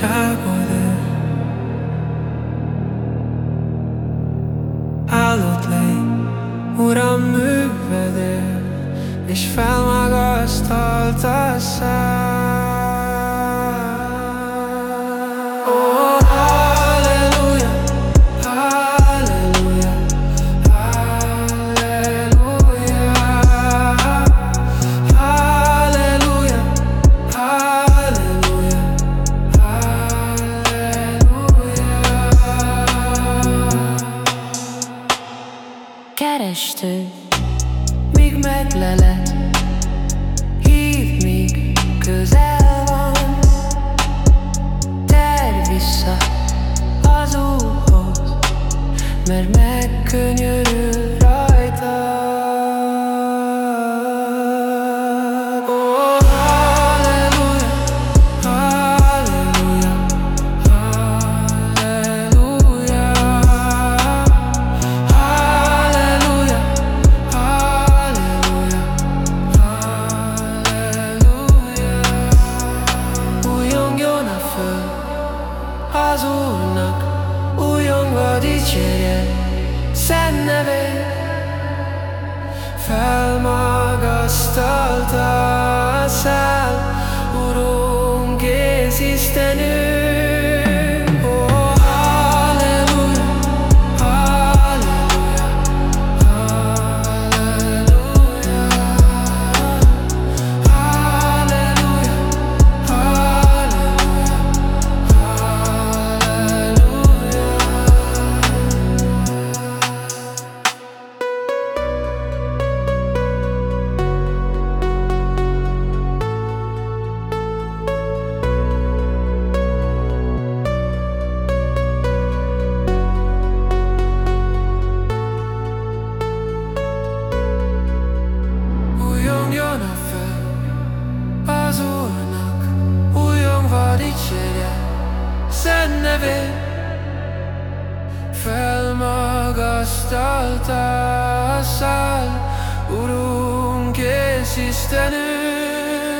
valóságod Áldott lény, Uram művedő És felmagasztalt a szád? Míg megleled Hív, míg közel van. Terj vissza az Úrhoz Mert megkönyörül Föld az Úrnak, újongva dicsérje szent nevét Felmagasztalta nevét. Felmagasztalta a szál, Urunk és Istenünk.